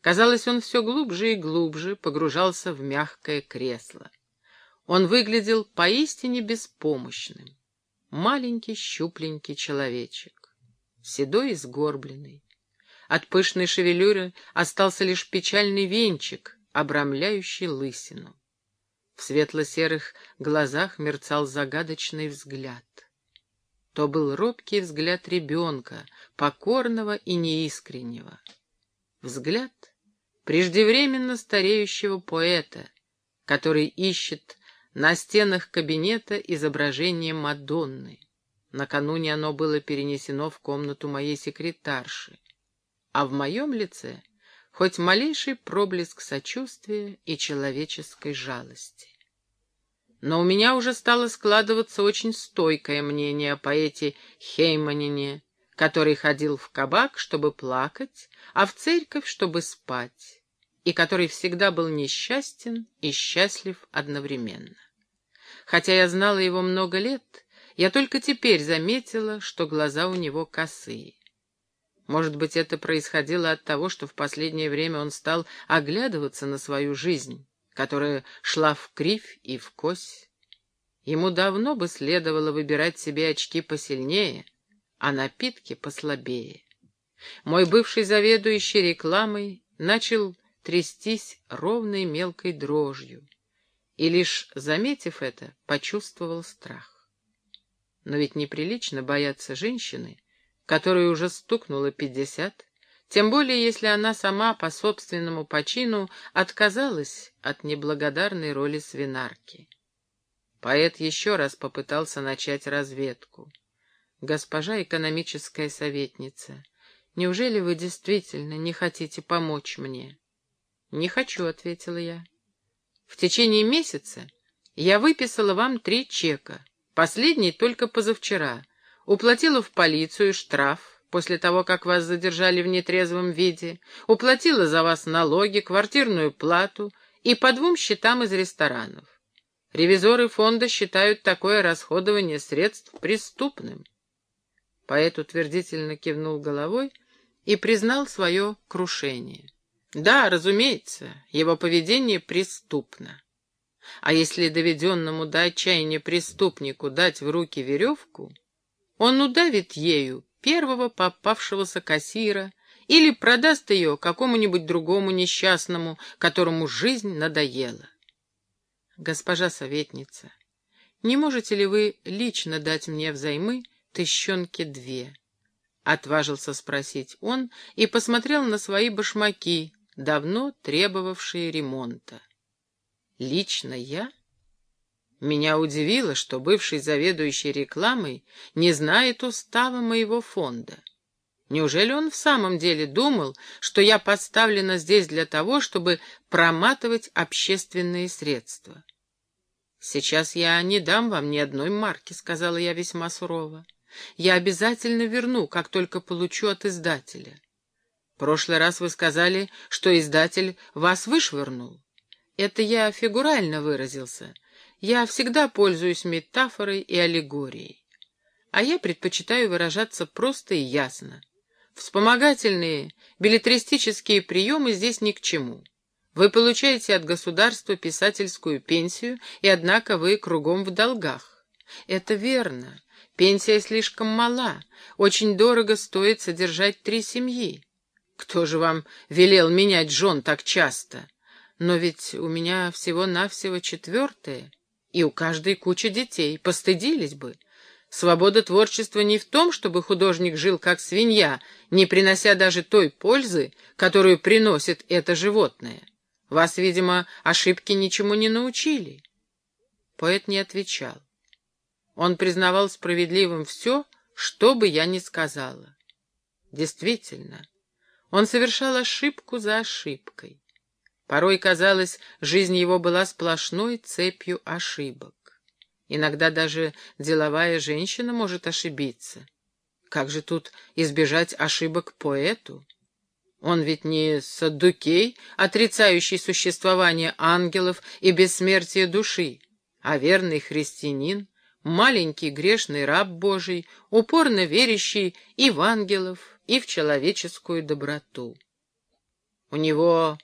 Казалось, он все глубже и глубже погружался в мягкое кресло. Он выглядел поистине беспомощным. Маленький щупленький человечек, седой и сгорбленный. От пышной шевелюры остался лишь печальный венчик, обрамляющий лысину. В светло-серых глазах мерцал загадочный взгляд. То был робкий взгляд ребенка, покорного и неискреннего. Взгляд преждевременно стареющего поэта, который ищет на стенах кабинета изображение Мадонны. Накануне оно было перенесено в комнату моей секретарши, а в моем лице хоть малейший проблеск сочувствия и человеческой жалости. Но у меня уже стало складываться очень стойкое мнение о поэте Хейманине, который ходил в кабак, чтобы плакать, а в церковь, чтобы спать, и который всегда был несчастен и счастлив одновременно. Хотя я знала его много лет, я только теперь заметила, что глаза у него косые. Может быть, это происходило от того, что в последнее время он стал оглядываться на свою жизнь, которая шла в кривь и в кось. Ему давно бы следовало выбирать себе очки посильнее, а напитки послабее. Мой бывший заведующий рекламой начал трястись ровной мелкой дрожью, и лишь заметив это, почувствовал страх. Но ведь неприлично бояться женщины, которой уже стукнуло пятьдесят, тем более если она сама по собственному почину отказалась от неблагодарной роли свинарки. Поэт еще раз попытался начать разведку. «Госпожа экономическая советница, неужели вы действительно не хотите помочь мне?» «Не хочу», — ответила я. «В течение месяца я выписала вам три чека, последний только позавчера, уплатила в полицию штраф, после того, как вас задержали в нетрезвом виде, уплатила за вас налоги, квартирную плату и по двум счетам из ресторанов. Ревизоры фонда считают такое расходование средств преступным. Поэт утвердительно кивнул головой и признал свое крушение. Да, разумеется, его поведение преступно. А если доведенному до отчаяния преступнику дать в руки веревку, он удавит ею первого попавшегося кассира или продаст ее какому-нибудь другому несчастному, которому жизнь надоела. Госпожа советница, не можете ли вы лично дать мне взаймы тыщенки две? Отважился спросить он и посмотрел на свои башмаки, давно требовавшие ремонта. Лично я? Меня удивило, что бывший заведующий рекламой не знает устава моего фонда. Неужели он в самом деле думал, что я подставлена здесь для того, чтобы проматывать общественные средства? «Сейчас я не дам вам ни одной марки», — сказала я весьма сурово. «Я обязательно верну, как только получу от издателя». «Прошлый раз вы сказали, что издатель вас вышвырнул». «Это я фигурально выразился». Я всегда пользуюсь метафорой и аллегорией. А я предпочитаю выражаться просто и ясно. Вспомогательные, билетристические приемы здесь ни к чему. Вы получаете от государства писательскую пенсию, и однако вы кругом в долгах. Это верно. Пенсия слишком мала. Очень дорого стоит содержать три семьи. Кто же вам велел менять жен так часто? Но ведь у меня всего-навсего четвертое. И у каждой куча детей. Постыдились бы. Свобода творчества не в том, чтобы художник жил как свинья, не принося даже той пользы, которую приносит это животное. Вас, видимо, ошибки ничему не научили. Поэт не отвечал. Он признавал справедливым все, что бы я ни сказала. Действительно, он совершал ошибку за ошибкой. Порой, казалось, жизнь его была сплошной цепью ошибок. Иногда даже деловая женщина может ошибиться. Как же тут избежать ошибок поэту? Он ведь не саддукей, отрицающий существование ангелов и бессмертие души, а верный христианин, маленький грешный раб Божий, упорно верящий и в ангелов, и в человеческую доброту. У него